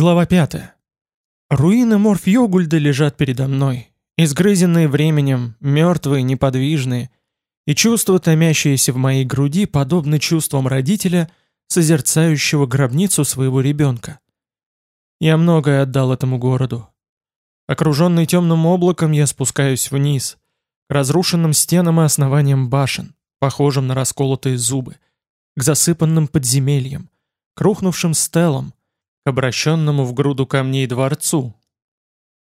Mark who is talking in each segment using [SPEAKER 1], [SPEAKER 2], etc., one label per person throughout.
[SPEAKER 1] Глава 5. Руины Морф-Йогульда лежат передо мной, изгрызенные временем, мертвые, неподвижные, и чувства, томящиеся в моей груди, подобны чувствам родителя, созерцающего гробницу своего ребенка. Я многое отдал этому городу. Окруженный темным облаком, я спускаюсь вниз, к разрушенным стенам и основаниям башен, похожим на расколотые зубы, к засыпанным подземельям, к рухнувшим стелам, обращенному в груду камней дворцу.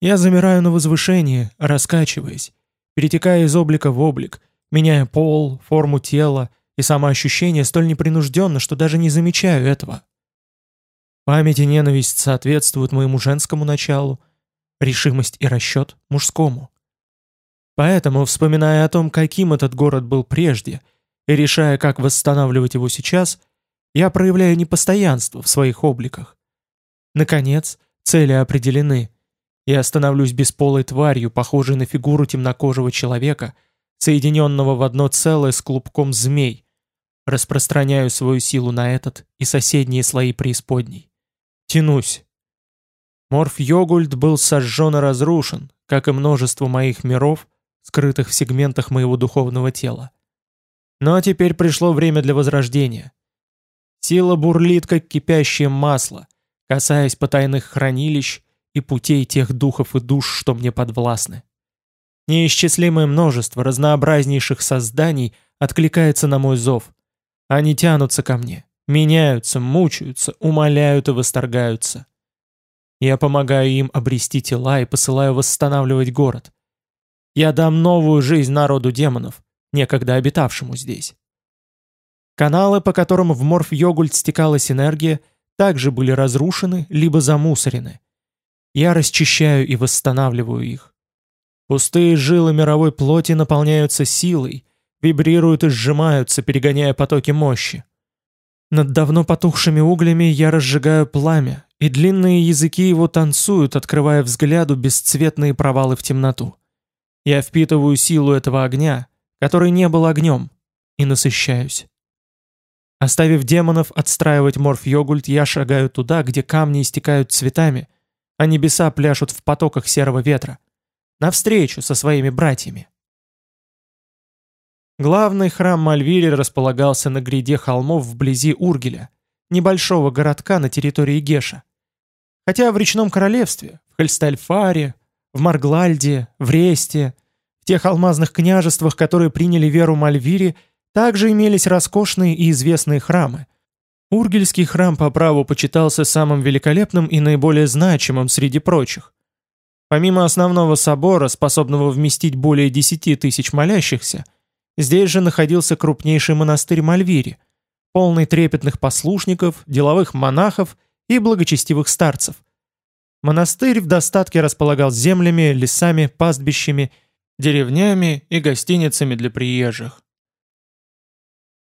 [SPEAKER 1] Я замираю на возвышении, раскачиваясь, перетекая из облика в облик, меняя пол, форму тела и самоощущение столь непринужденно, что даже не замечаю этого. Память и ненависть соответствуют моему женскому началу, решимость и расчет – мужскому. Поэтому, вспоминая о том, каким этот город был прежде, и решая, как восстанавливать его сейчас, я проявляю непостоянство в своих обликах, Наконец, цели определены. Я становлюсь бесполой тварью, похожей на фигуру темнокожего человека, соединенного в одно целое с клубком змей. Распространяю свою силу на этот и соседние слои преисподней. Тянусь. Морф Йогульт был сожжен и разрушен, как и множество моих миров, скрытых в сегментах моего духовного тела. Но теперь пришло время для возрождения. Сила бурлит, как кипящее масло, касаясь потайных хранилищ и путей тех духов и душ, что мне подвластны. Неисчислимое множество разнообразнейших созданий откликается на мой зов. Они тянутся ко мне, меняются, мучаются, умоляют и восторгаются. Я помогаю им обрести тела и посылаю восстанавливать город. Я дам новую жизнь народу демонов, некогда обитавшему здесь. Каналы, по которым в Морф-Йогульт стекалась энергия – также были разрушены либо замусорены. Я расчищаю и восстанавливаю их. Пустые жилы мировой плоти наполняются силой, вибрируют и сжимаются, перегоняя потоки мощи. Над давно потухшими углями я разжигаю пламя, и длинные языки его танцуют, открывая взгляду бесцветные провалы в темноту. Я впитываю силу этого огня, который не был огнем, и насыщаюсь. Оставив демонов отстраивать морф-йогульт, я шагаю туда, где камни истекают цветами, а небеса пляшут в потоках серого ветра. Навстречу со своими братьями. Главный храм Мальвири располагался на гряде холмов вблизи Ургеля, небольшого городка на территории Геша. Хотя в речном королевстве, в Хельстальфаре, в Марглальде, в Ресте, в тех алмазных княжествах, которые приняли веру Мальвири, также имелись роскошные и известные храмы. Ургельский храм по праву почитался самым великолепным и наиболее значимым среди прочих. Помимо основного собора, способного вместить более 10 тысяч молящихся, здесь же находился крупнейший монастырь Мальвири, полный трепетных послушников, деловых монахов и благочестивых старцев. Монастырь в достатке располагал землями, лесами, пастбищами, деревнями и гостиницами для приезжих.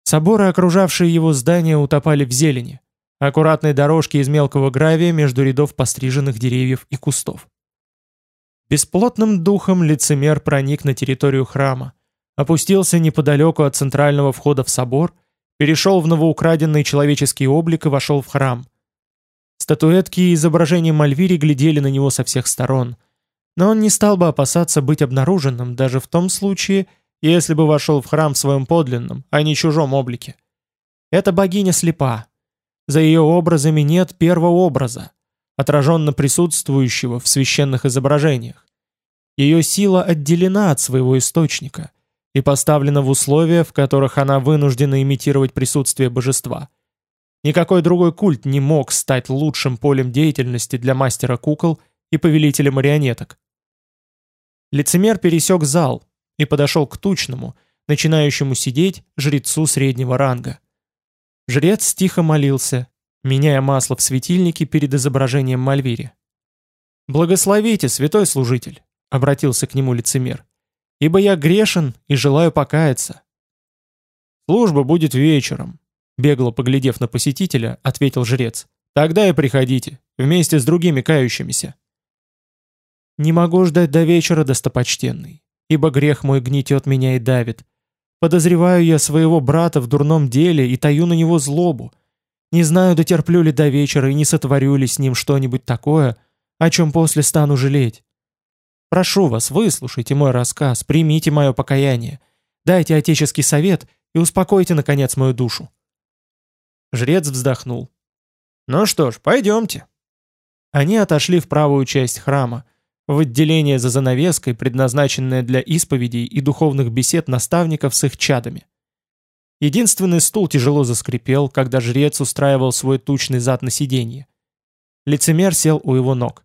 [SPEAKER 1] Соборы, окружавшие его здания, утопали в зелени. Аккуратные дорожки из мелкого гравия между рядов постриженных деревьев и кустов. Бесплотным духом лицемер проник на территорию храма, опустился неподалеку от центрального входа в собор, перешел в новоукраденный человеческий облик и вошел в храм. Статуэтки и изображения Мальвири глядели на него со всех сторон, но он не стал бы опасаться быть обнаруженным даже в том случае, если бы вошел в храм в своем подлинном, а не чужом облике. Эта богиня слепа. За ее образами нет первого образа, отраженно присутствующего в священных изображениях. Ее сила отделена от своего источника и поставлена в условия, в которых она вынуждена имитировать присутствие божества. Никакой другой культ не мог стать лучшим полем деятельности для мастера кукол и повелителя марионеток. Лицемер пересек зал, и подошел к тучному, начинающему сидеть, жрецу среднего ранга. Жрец тихо молился, меняя масло в светильнике перед изображением Мальвири. «Благословите, святой служитель!» — обратился к нему лицемер. «Ибо я грешен и желаю покаяться». «Служба будет вечером», — бегло поглядев на посетителя, ответил жрец. «Тогда и приходите, вместе с другими кающимися». «Не могу ждать до вечера, достопочтенный ибо грех мой гнетет меня и давит. Подозреваю я своего брата в дурном деле и таю на него злобу. Не знаю, дотерплю ли до вечера и не сотворю ли с ним что-нибудь такое, о чем после стану жалеть. Прошу вас, выслушайте мой рассказ, примите мое покаяние, дайте отеческий совет и успокойте, наконец, мою душу». Жрец вздохнул. «Ну что ж, пойдемте». Они отошли в правую часть храма, в отделение за занавеской, предназначенное для исповедей и духовных бесед наставников с их чадами. Единственный стул тяжело заскрипел, когда жрец устраивал свой тучный зад на сиденье. Лицемер сел у его ног.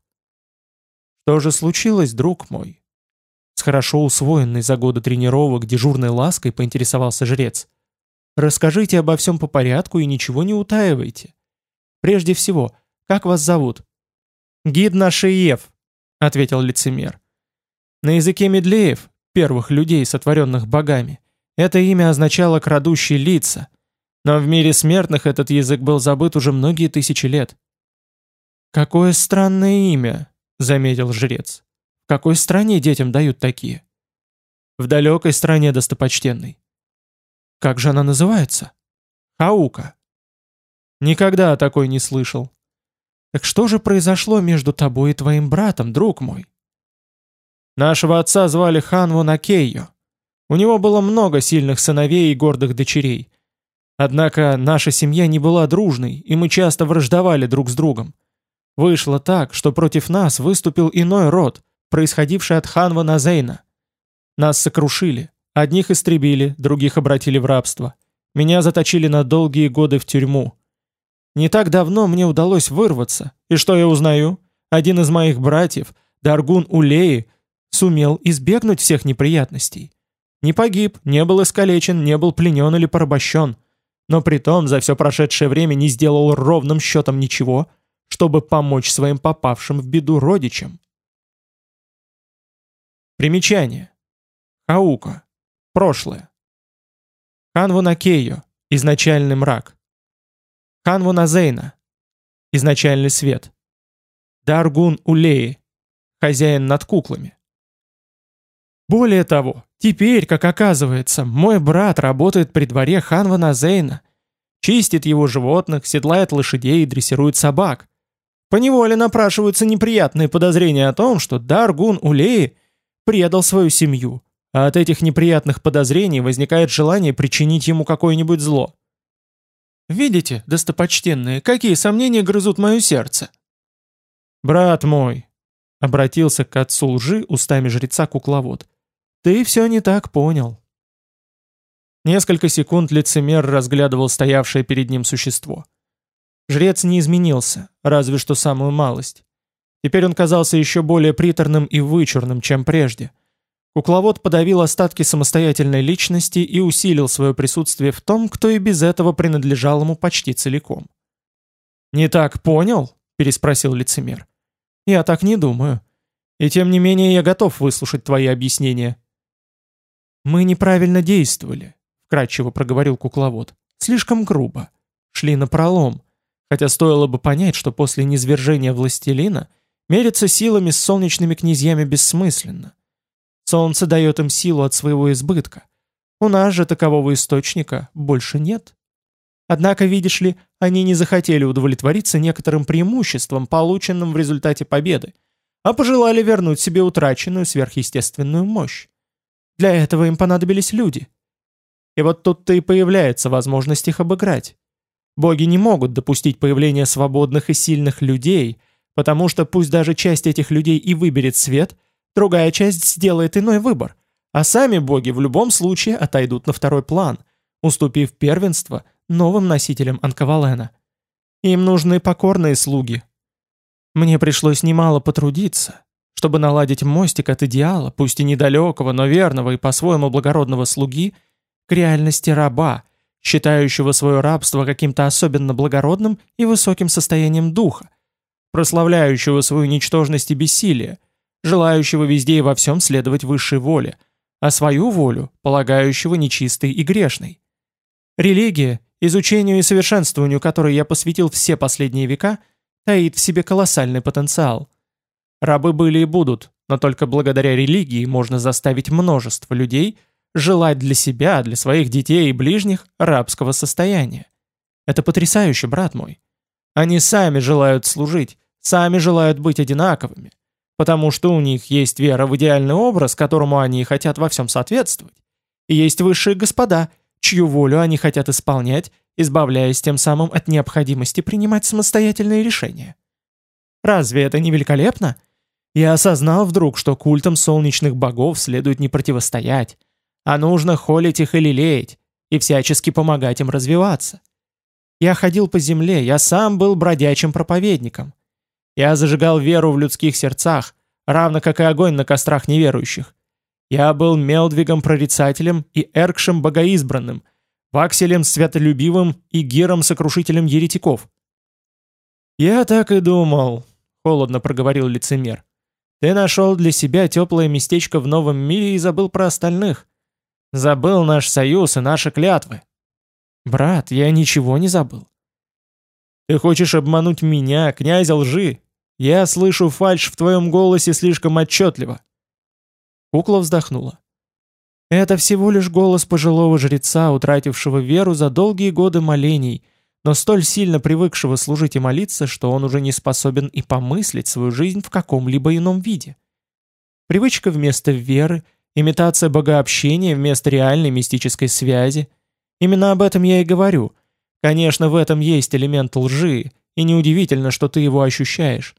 [SPEAKER 1] «Что же случилось, друг мой?» С хорошо усвоенной за годы тренировок дежурной лаской поинтересовался жрец. «Расскажите обо всем по порядку и ничего не утаивайте. Прежде всего, как вас зовут?» «Гид Нашиев», — ответил лицемер. На языке медлеев, первых людей, сотворенных богами, это имя означало «крадущие лица», но в мире смертных этот язык был забыт уже многие тысячи лет. «Какое странное имя», — заметил жрец. «В какой стране детям дают такие?» «В далекой стране, достопочтенной». «Как же она называется?» «Хаука». «Никогда о такой не слышал. Так что же произошло между тобой и твоим братом, друг мой? Нашего отца звали Ханву Накейо. У него было много сильных сыновей и гордых дочерей. Однако наша семья не была дружной, и мы часто враждовали друг с другом. Вышло так, что против нас выступил иной род, происходивший от Ханва Назейна. Нас сокрушили, одних истребили, других обратили в рабство. Меня заточили на долгие годы в тюрьму. Не так давно мне удалось вырваться, и что я узнаю? Один из моих братьев, Даргун Улеи, сумел избегнуть всех неприятностей. Не погиб, не был искалечен, не был пленен или порабощен, но при том за все прошедшее время не сделал ровным счетом ничего, чтобы помочь своим попавшим в беду родичам. Примечание. Хаука. Прошлое. Ханвунакейо. Изначальный мрак. Ханвуна Зейна, изначальный свет. Даргун Улеи, хозяин над куклами. Более того, теперь, как оказывается, мой брат работает при дворе Ханвана Зейна, чистит его животных, седлает лошадей и дрессирует собак. Поневоле напрашиваются неприятные подозрения о том, что Даргун Улеи предал свою семью, а от этих неприятных подозрений возникает желание причинить ему какое-нибудь зло. Видите, достопочтенные, какие сомнения грызут мое сердце?» «Брат мой», — обратился к отцу лжи устами жреца кукловод, — «ты все не так понял». Несколько секунд лицемер разглядывал стоявшее перед ним существо. Жрец не изменился, разве что самую малость. Теперь он казался еще более приторным и вычурным, чем прежде — Кукловод подавил остатки самостоятельной личности и усилил свое присутствие в том, кто и без этого принадлежал ему почти целиком. «Не так понял?» – переспросил лицемер. «Я так не думаю. И тем не менее я готов выслушать твои объяснения». «Мы неправильно действовали», — вкратчиво проговорил кукловод. «Слишком грубо. Шли на пролом. Хотя стоило бы понять, что после низвержения властелина мериться силами с солнечными князьями бессмысленно. Солнце дает им силу от своего избытка. У нас же такового источника больше нет. Однако, видишь ли, они не захотели удовлетвориться некоторым преимуществом, полученным в результате победы, а пожелали вернуть себе утраченную сверхъестественную мощь. Для этого им понадобились люди. И вот тут-то и появляется возможность их обыграть. Боги не могут допустить появления свободных и сильных людей, потому что пусть даже часть этих людей и выберет свет, Другая часть сделает иной выбор, а сами боги в любом случае отойдут на второй план, уступив первенство новым носителям Анкавалена. Им нужны покорные слуги. Мне пришлось немало потрудиться, чтобы наладить мостик от идеала, пусть и недалекого, но верного и по-своему благородного слуги, к реальности раба, считающего свое рабство каким-то особенно благородным и высоким состоянием духа, прославляющего свою ничтожность и бессилие, желающего везде и во всем следовать высшей воле, а свою волю, полагающего нечистой и грешной. Религия, изучению и совершенствованию которой я посвятил все последние века, таит в себе колоссальный потенциал. Рабы были и будут, но только благодаря религии можно заставить множество людей желать для себя, для своих детей и ближних рабского состояния. Это потрясающе, брат мой. Они сами желают служить, сами желают быть одинаковыми, потому что у них есть вера в идеальный образ, которому они хотят во всем соответствовать. И есть высшие господа, чью волю они хотят исполнять, избавляясь тем самым от необходимости принимать самостоятельные решения. Разве это не великолепно? Я осознал вдруг, что культам солнечных богов следует не противостоять, а нужно холить их и лелеять, и всячески помогать им развиваться. Я ходил по земле, я сам был бродячим проповедником. Я зажигал веру в людских сердцах, равно как и огонь на кострах неверующих. Я был Мелдвигом-прорицателем и Эркшем-богоизбранным, Вакселем святолюбивым и Гиром-сокрушителем еретиков. «Я так и думал», — холодно проговорил лицемер. «Ты нашел для себя теплое местечко в новом мире и забыл про остальных. Забыл наш союз и наши клятвы. Брат, я ничего не забыл. Ты хочешь обмануть меня, князя лжи? Я слышу фальшь в твоем голосе слишком отчетливо. Кукла вздохнула. Это всего лишь голос пожилого жреца, утратившего веру за долгие годы молений, но столь сильно привыкшего служить и молиться, что он уже не способен и помыслить свою жизнь в каком-либо ином виде. Привычка вместо веры, имитация богообщения вместо реальной мистической связи. Именно об этом я и говорю. Конечно, в этом есть элемент лжи, и неудивительно, что ты его ощущаешь.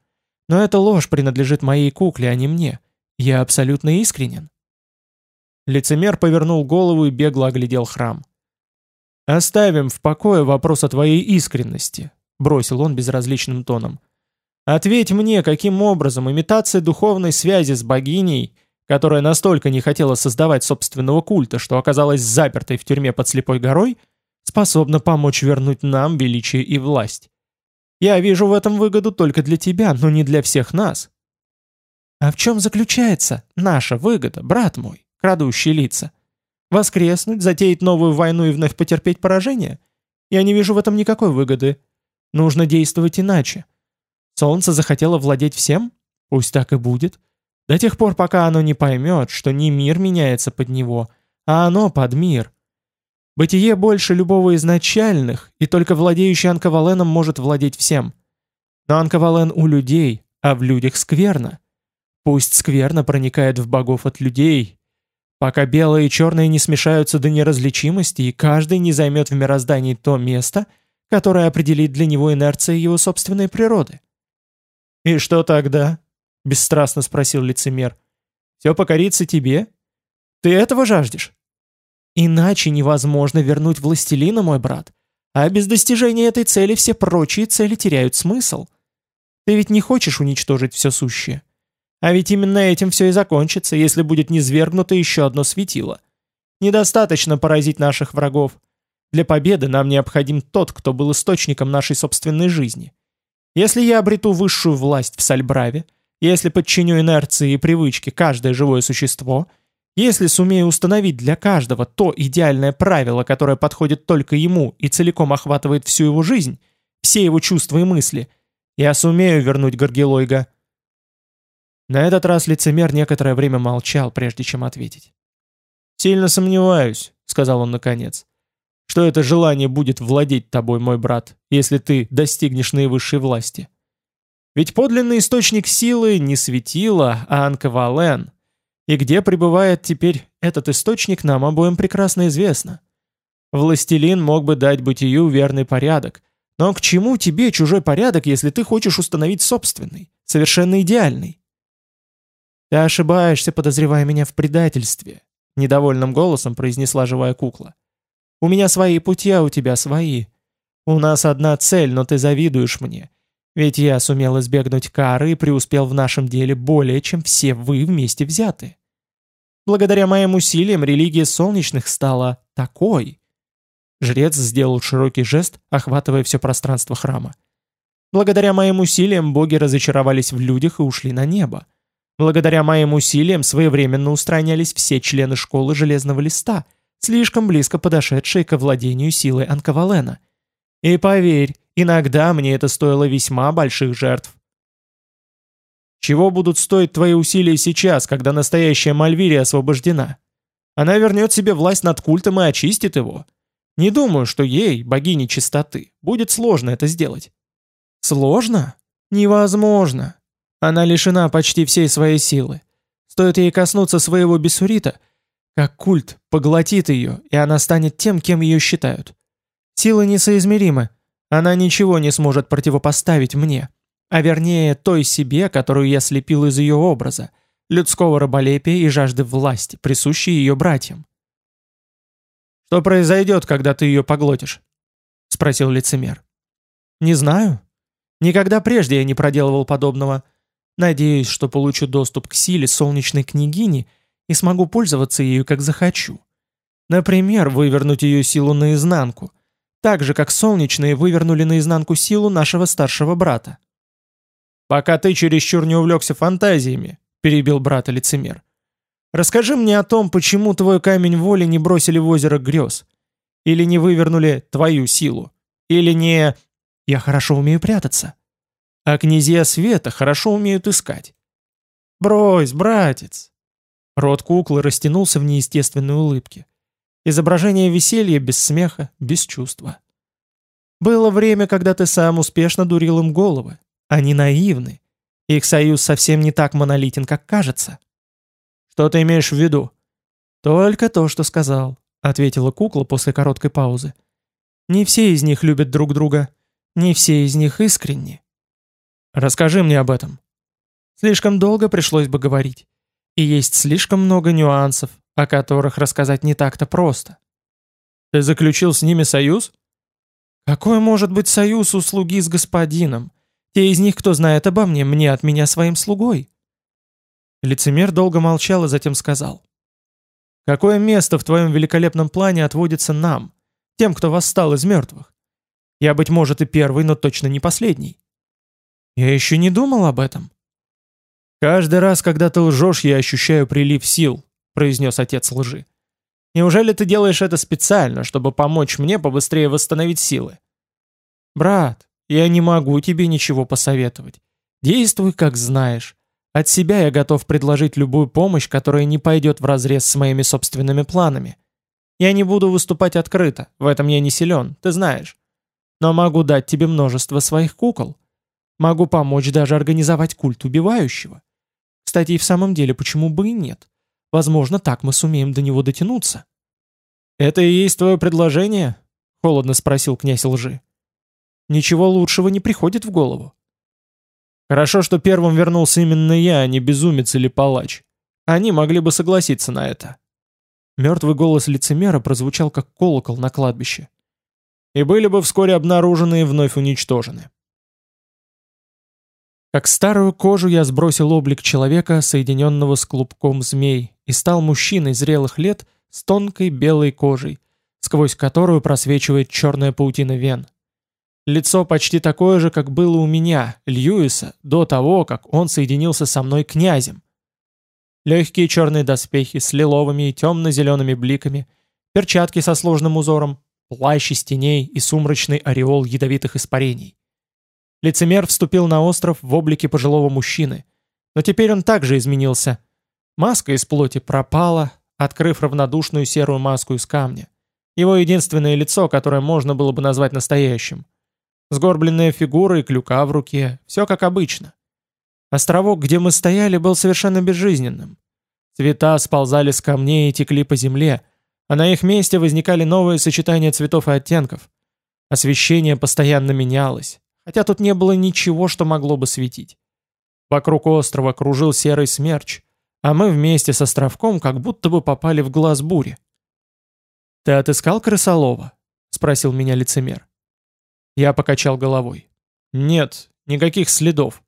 [SPEAKER 1] Но эта ложь принадлежит моей кукле, а не мне. Я абсолютно искренен. Лицемер повернул голову и бегло оглядел храм. «Оставим в покое вопрос о твоей искренности», — бросил он безразличным тоном. «Ответь мне, каким образом имитация духовной связи с богиней, которая настолько не хотела создавать собственного культа, что оказалась запертой в тюрьме под слепой горой, способна помочь вернуть нам величие и власть? Я вижу в этом выгоду только для тебя, но не для всех нас». «А в чем заключается наша выгода, брат мой, крадущий лица?» Воскреснуть, затеять новую войну и вновь потерпеть поражение? Я не вижу в этом никакой выгоды. Нужно действовать иначе. Солнце захотело владеть всем? Пусть так и будет. До тех пор, пока оно не поймет, что не мир меняется под него, а оно под мир. Бытие больше любого изначальных, и только владеющий Анкаваленом может владеть всем. Но Анкавален у людей, а в людях скверно. Пусть скверно проникает в богов от людей, Пока белое и черное не смешаются до неразличимости, и каждый не займет в мироздании то место, которое определит для него инерция его собственной природы. «И что тогда?» — бесстрастно спросил лицемер. «Все покорится тебе? Ты этого жаждешь?» «Иначе невозможно вернуть властелина, мой брат, а без достижения этой цели все прочие цели теряют смысл. Ты ведь не хочешь уничтожить все сущее?» А ведь именно этим все и закончится, если будет низвергнуто еще одно светило. Недостаточно поразить наших врагов. Для победы нам необходим тот, кто был источником нашей собственной жизни. Если я обрету высшую власть в Сальбраве, если подчиню инерции и привычке каждое живое существо, если сумею установить для каждого то идеальное правило, которое подходит только ему и целиком охватывает всю его жизнь, все его чувства и мысли, я сумею вернуть Гаргилойга. На этот раз лицемер некоторое время молчал, прежде чем ответить. «Сильно сомневаюсь», — сказал он наконец, «что это желание будет владеть тобой, мой брат, если ты достигнешь наивысшей власти. Ведь подлинный источник силы не светило, а Анкавален. И где пребывает теперь этот источник, нам обоим прекрасно известно. Властелин мог бы дать бытию верный порядок, но к чему тебе чужой порядок, если ты хочешь установить собственный, совершенно идеальный? «Ты ошибаешься, подозревая меня в предательстве», — недовольным голосом произнесла живая кукла. «У меня свои пути, а у тебя свои. У нас одна цель, но ты завидуешь мне. Ведь я сумел избегнуть кары и преуспел в нашем деле более, чем все вы вместе взяты. Благодаря моим усилиям религия солнечных стала такой». Жрец сделал широкий жест, охватывая все пространство храма. «Благодаря моим усилиям боги разочаровались в людях и ушли на небо. Благодаря моим усилиям своевременно устранялись все члены школы Железного Листа, слишком близко подошедшие к владению силой Анкавалена. И поверь, иногда мне это стоило весьма больших жертв. Чего будут стоить твои усилия сейчас, когда настоящая Мальвирия освобождена? Она вернет себе власть над культом и очистит его. Не думаю, что ей, богине чистоты, будет сложно это сделать. Сложно? Невозможно. Она лишена почти всей своей силы. Стоит ей коснуться своего бессурита, как культ поглотит ее, и она станет тем, кем ее считают. Силы несоизмеримы. Она ничего не сможет противопоставить мне, а вернее той себе, которую я слепил из ее образа, людского раболепия и жажды власти, присущей ее братьям. «Что произойдет, когда ты ее поглотишь?» — спросил лицемер. «Не знаю. Никогда прежде я не проделывал подобного. Надеюсь, что получу доступ к силе солнечной княгини и смогу пользоваться ею, как захочу. Например, вывернуть ее силу наизнанку, так же, как солнечные вывернули наизнанку силу нашего старшего брата. «Пока ты чересчур не увлекся фантазиями», — перебил брата лицемер. «Расскажи мне о том, почему твой камень воли не бросили в озеро грез. Или не вывернули твою силу. Или не... Я хорошо умею прятаться. А князья света хорошо умеют искать. Брось, братец!» Рот куклы растянулся в неестественной улыбке. Изображение веселья без смеха, без чувства. Было время, когда ты сам успешно дурил им головы. Они наивны. Их союз совсем не так монолитен, как кажется. Что ты имеешь в виду? Только то, что сказал, ответила кукла после короткой паузы. Не все из них любят друг друга. Не все из них искренни. Расскажи мне об этом. Слишком долго пришлось бы говорить. И есть слишком много нюансов, о которых рассказать не так-то просто. Ты заключил с ними союз? Какой может быть союз у слуги с господином? Те из них, кто знает обо мне, мне от меня своим слугой. Лицемер долго молчал и затем сказал. Какое место в твоем великолепном плане отводится нам, тем, кто восстал из мертвых? Я, быть может, и первый, но точно не последний. Я еще не думал об этом. Каждый раз, когда ты лжешь, я ощущаю прилив сил, произнес отец лжи. «Неужели ты делаешь это специально, чтобы помочь мне побыстрее восстановить силы?» «Брат, я не могу тебе ничего посоветовать. Действуй, как знаешь. От себя я готов предложить любую помощь, которая не пойдет вразрез с моими собственными планами. Я не буду выступать открыто, в этом я не силен, ты знаешь. Но могу дать тебе множество своих кукол. Могу помочь даже организовать культ убивающего. Кстати, и в самом деле, почему бы и нет? Возможно, так мы сумеем до него дотянуться». «Это и есть твое предложение?» — холодно спросил князь лжи. «Ничего лучшего не приходит в голову». «Хорошо, что первым вернулся именно я, а не безумец или палач. Они могли бы согласиться на это». Мертвый голос лицемера прозвучал как колокол на кладбище. «И были бы вскоре обнаружены и вновь уничтожены». Как старую кожу я сбросил облик человека, соединенного с клубком змей, и стал мужчиной зрелых лет с тонкой белой кожей, сквозь которую просвечивает черная паутина вен. Лицо почти такое же, как было у меня, Льюиса, до того, как он соединился со мной князем. Легкие черные доспехи с лиловыми и темно-зелеными бликами, перчатки со сложным узором, плащ из теней и сумрачный ореол ядовитых испарений. Лицемер вступил на остров в облике пожилого мужчины, но теперь он также изменился. Маска из плоти пропала, открыв равнодушную серую маску из камня. Его единственное лицо, которое можно было бы назвать настоящим. Сгорбленная фигура и клюка в руке, все как обычно. Островок, где мы стояли, был совершенно безжизненным. Цвета сползали с камней и текли по земле, а на их месте возникали новые сочетания цветов и оттенков. Освещение постоянно менялось хотя тут не было ничего, что могло бы светить. Вокруг острова кружил серый смерч, а мы вместе с островком как будто бы попали в глаз бури. «Ты отыскал крысолова?» — спросил меня лицемер. Я покачал головой. «Нет, никаких следов.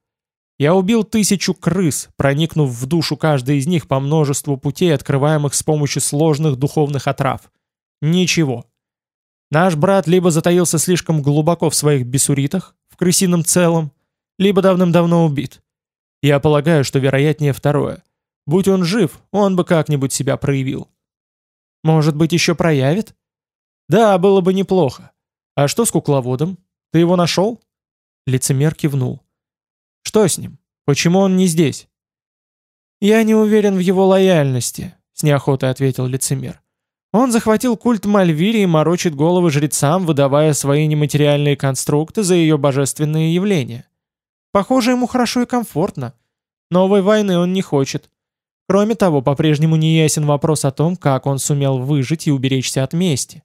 [SPEAKER 1] Я убил тысячу крыс, проникнув в душу каждой из них по множеству путей, открываемых с помощью сложных духовных отрав. Ничего. Наш брат либо затаился слишком глубоко в своих бесуритах, крысином целом, либо давным-давно убит. Я полагаю, что вероятнее второе. Будь он жив, он бы как-нибудь себя проявил. Может быть, еще проявит? Да, было бы неплохо. А что с кукловодом? Ты его нашел? Лицемер кивнул. Что с ним? Почему он не здесь? Я не уверен в его лояльности, с неохотой ответил лицемер. Он захватил культ Мальвири и морочит головы жрецам, выдавая свои нематериальные конструкты за ее божественные явления. Похоже, ему хорошо и комфортно. Новой войны он не хочет. Кроме того, по-прежнему не ясен вопрос о том, как он сумел выжить и уберечься от мести.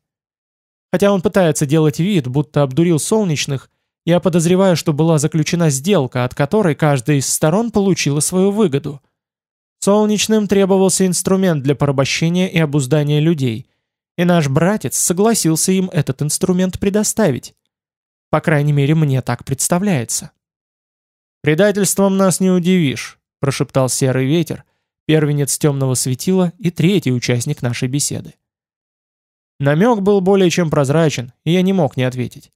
[SPEAKER 1] Хотя он пытается делать вид, будто обдурил солнечных, я подозреваю, что была заключена сделка, от которой каждая из сторон получила свою выгоду. Солнечным требовался инструмент для порабощения и обуздания людей, и наш братец согласился им этот инструмент предоставить. По крайней мере, мне так представляется. «Предательством нас не удивишь», — прошептал серый ветер, первенец темного светила и третий участник нашей беседы. Намек был более чем прозрачен, и я не мог не ответить.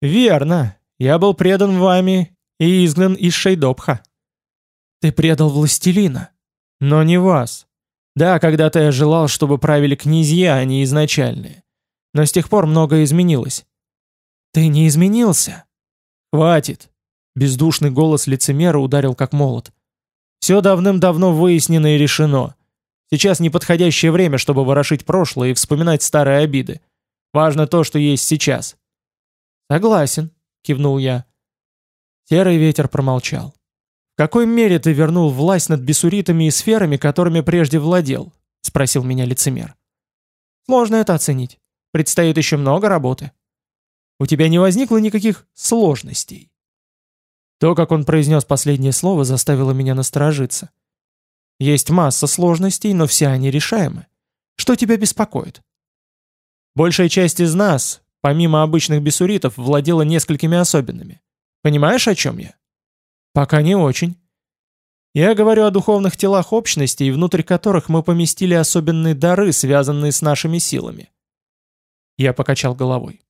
[SPEAKER 1] «Верно. Я был предан вами и изгнан из Шейдопха». «Ты предал властелина». «Но не вас. Да, когда-то я желал, чтобы правили князья, а не изначальные. Но с тех пор многое изменилось». «Ты не изменился». «Хватит». Бездушный голос лицемера ударил как молот. «Все давным-давно выяснено и решено. Сейчас неподходящее время, чтобы ворошить прошлое и вспоминать старые обиды. Важно то, что есть сейчас. «Согласен», — кивнул я. Серый ветер промолчал. «В какой мере ты вернул власть над бесуритами и сферами, которыми прежде владел?» — спросил меня лицемер. «Сложно это оценить. Предстоит еще много работы. У тебя не возникло никаких сложностей?» То, как он произнес последнее слово, заставило меня насторожиться. «Есть масса сложностей, но все они решаемы. Что тебя беспокоит?» «Большая часть из нас, помимо обычных бесуритов, владела несколькими особенными. Понимаешь, о чем я? Пока не очень. Я говорю о духовных телах общности, внутрь которых мы поместили особенные дары, связанные с нашими силами. Я покачал головой.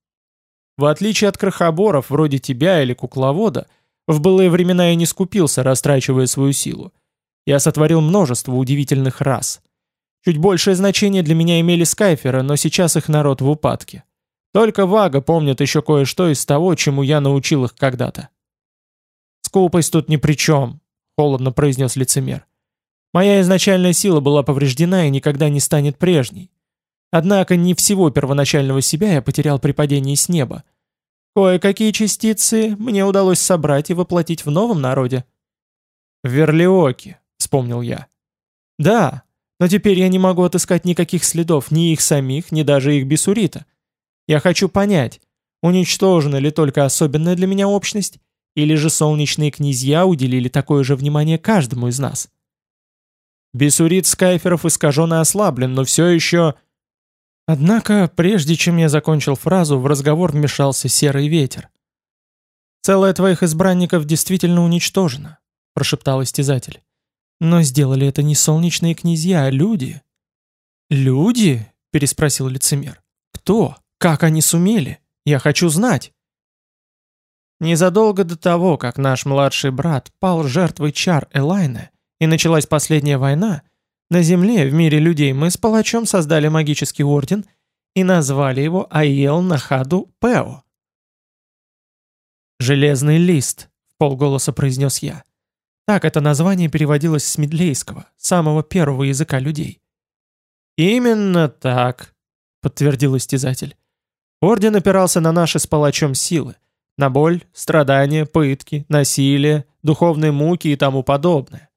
[SPEAKER 1] В отличие от крохоборов, вроде тебя или кукловода, в былые времена я не скупился, растрачивая свою силу. Я сотворил множество удивительных рас. Чуть большее значение для меня имели скайферы, но сейчас их народ в упадке. Только Вага помнит еще кое-что из того, чему я научил их когда-то. «Скупость тут ни при чем», — холодно произнес лицемер. «Моя изначальная сила была повреждена и никогда не станет прежней. Однако не всего первоначального себя я потерял при падении с неба. Кое-какие частицы мне удалось собрать и воплотить в новом народе». «В Верлиоке», — вспомнил я. «Да, но теперь я не могу отыскать никаких следов ни их самих, ни даже их бисурита. Я хочу понять, уничтожена ли только особенная для меня общность, или же солнечные князья уделили такое же внимание каждому из нас. Бесурит Скайферов искажен и ослаблен, но все еще... Однако, прежде чем я закончил фразу, в разговор вмешался серый ветер. «Целая твоих избранников действительно уничтожена», — прошептал истязатель. «Но сделали это не солнечные князья, а люди». «Люди?» — переспросил лицемер. «Кто?» Как они сумели? Я хочу знать. Незадолго до того, как наш младший брат пал жертвой чар Элайна, и началась последняя война, на Земле, в мире людей, мы с палачом создали магический орден и назвали его Айел Нахаду Пео. «Железный лист», — полголоса произнес я. Так это название переводилось с медлейского, самого первого языка людей. «Именно так», — подтвердил истязатель. Орден опирался на наши с палачом силы, на боль, страдания, пытки, насилие, духовные муки и тому подобное.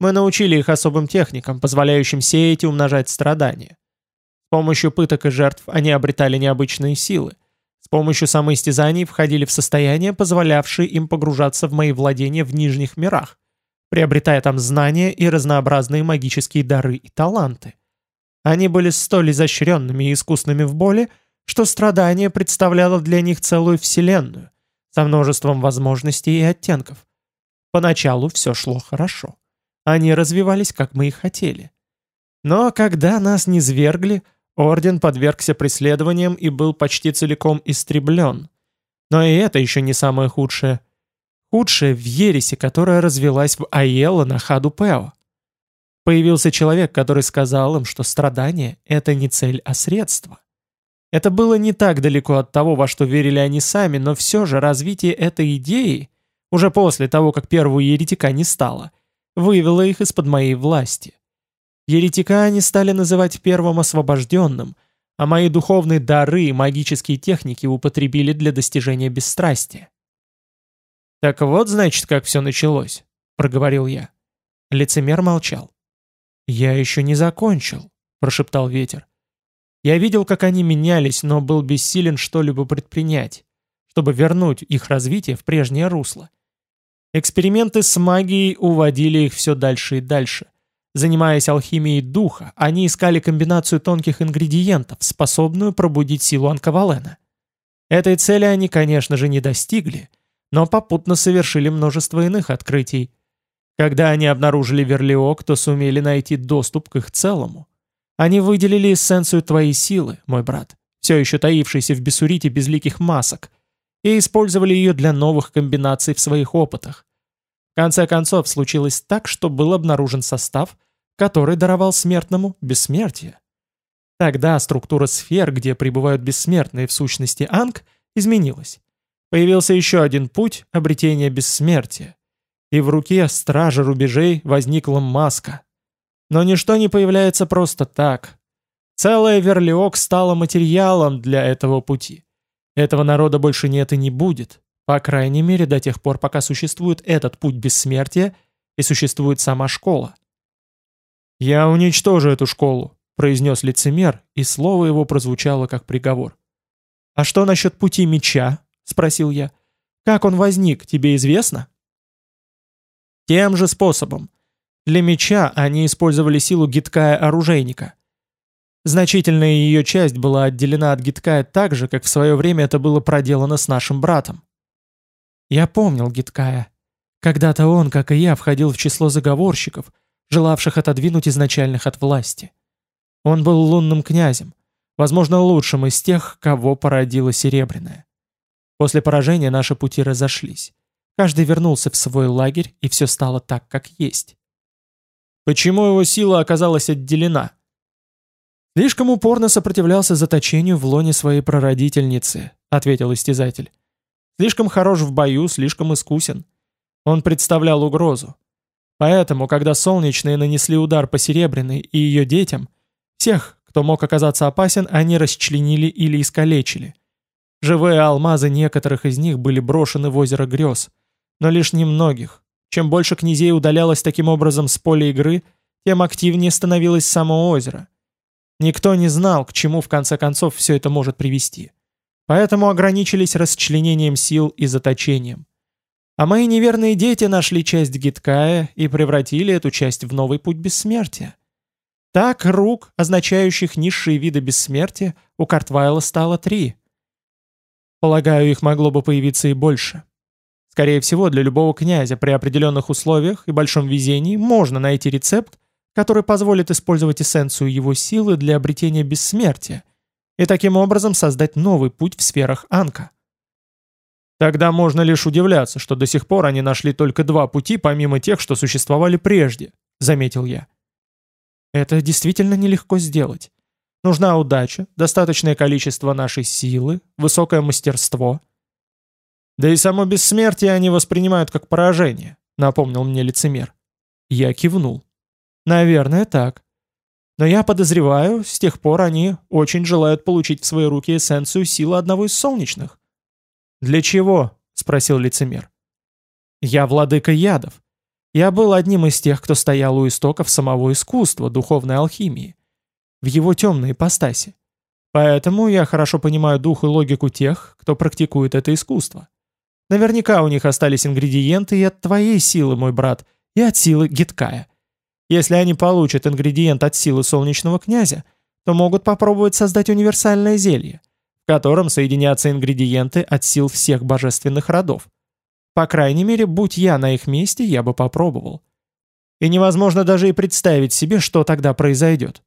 [SPEAKER 1] Мы научили их особым техникам, позволяющим сеять и умножать страдания. С помощью пыток и жертв они обретали необычные силы. С помощью самоистязаний входили в состояние, позволявшее им погружаться в мои владения в нижних мирах, приобретая там знания и разнообразные магические дары и таланты. Они были столь изощренными и искусными в боли, что страдание представляло для них целую вселенную, со множеством возможностей и оттенков. Поначалу все шло хорошо. Они развивались, как мы и хотели. Но когда нас низвергли, Орден подвергся преследованиям и был почти целиком истреблен. Но и это еще не самое худшее. Худшее в ересе, которая развелась в Аелла на Хаду Пео. Появился человек, который сказал им, что страдание — это не цель, а средство. Это было не так далеко от того, во что верили они сами, но все же развитие этой идеи, уже после того, как первого еретика не стало, вывело их из-под моей власти. Еретика они стали называть первым освобожденным, а мои духовные дары и магические техники употребили для достижения бесстрастия. «Так вот, значит, как все началось», — проговорил я. Лицемер молчал. «Я еще не закончил», — прошептал ветер. «Я видел, как они менялись, но был бессилен что-либо предпринять, чтобы вернуть их развитие в прежнее русло. Эксперименты с магией уводили их все дальше и дальше. Занимаясь алхимией духа, они искали комбинацию тонких ингредиентов, способную пробудить силу Анкавалена. Этой цели они, конечно же, не достигли, но попутно совершили множество иных открытий. Когда они обнаружили Верлиок, то сумели найти доступ к их целому. Они выделили эссенцию твоей силы, мой брат, все еще таившейся в бессурите безликих масок, и использовали ее для новых комбинаций в своих опытах. В конце концов, случилось так, что был обнаружен состав, который даровал смертному бессмертие. Тогда структура сфер, где пребывают бессмертные в сущности Анг, изменилась. Появился еще один путь обретения бессмертия. И в руке стража рубежей возникла маска. Но ничто не появляется просто так. Целая Верлиок стала материалом для этого пути. Этого народа больше нет и не будет. По крайней мере, до тех пор, пока существует этот путь бессмертия и существует сама школа. «Я уничтожу эту школу», — произнес лицемер, и слово его прозвучало как приговор. «А что насчет пути меча?» — спросил я. «Как он возник, тебе известно?» Тем же способом. Для меча они использовали силу гиткая-оружейника. Значительная ее часть была отделена от гиткая так же, как в свое время это было проделано с нашим братом. Я помнил Гиткая. Когда-то он, как и я, входил в число заговорщиков, желавших отодвинуть изначальных от власти. Он был лунным князем, возможно, лучшим из тех, кого породила Серебряная. После поражения наши пути разошлись. Каждый вернулся в свой лагерь, и все стало так, как есть. Почему его сила оказалась отделена? Слишком упорно сопротивлялся заточению в лоне своей прародительницы, ответил истязатель. Слишком хорош в бою, слишком искусен. Он представлял угрозу. Поэтому, когда солнечные нанесли удар по Серебряной и ее детям, всех, кто мог оказаться опасен, они расчленили или искалечили. Живые алмазы некоторых из них были брошены в озеро грез, но лишь немногих. Чем больше князей удалялось таким образом с поля игры, тем активнее становилось само озеро. Никто не знал, к чему в конце концов все это может привести. Поэтому ограничились расчленением сил и заточением. А мои неверные дети нашли часть Гиткая и превратили эту часть в новый путь бессмертия. Так рук, означающих низшие виды бессмертия, у Картвайла стало три. Полагаю, их могло бы появиться и больше. Скорее всего, для любого князя при определенных условиях и большом везении можно найти рецепт, который позволит использовать эссенцию его силы для обретения бессмертия, и таким образом создать новый путь в сферах Анка. Тогда можно лишь удивляться, что до сих пор они нашли только два пути, помимо тех, что существовали прежде, заметил я. Это действительно нелегко сделать. Нужна удача, достаточное количество нашей силы, высокое мастерство. Да и само бессмертие они воспринимают как поражение, напомнил мне лицемер. Я кивнул. Наверное, так. Но я подозреваю, с тех пор они очень желают получить в свои руки эссенцию силы одного из солнечных. «Для чего?» — спросил лицемер. «Я владыка ядов. Я был одним из тех, кто стоял у истоков самого искусства, духовной алхимии, в его темной ипостаси. Поэтому я хорошо понимаю дух и логику тех, кто практикует это искусство. Наверняка у них остались ингредиенты и от твоей силы, мой брат, и от силы Гиткая. Если они получат ингредиент от силы солнечного князя, то могут попробовать создать универсальное зелье, в котором соединятся ингредиенты от сил всех божественных родов. По крайней мере, будь я на их месте, я бы попробовал. И невозможно даже и представить себе, что тогда произойдет.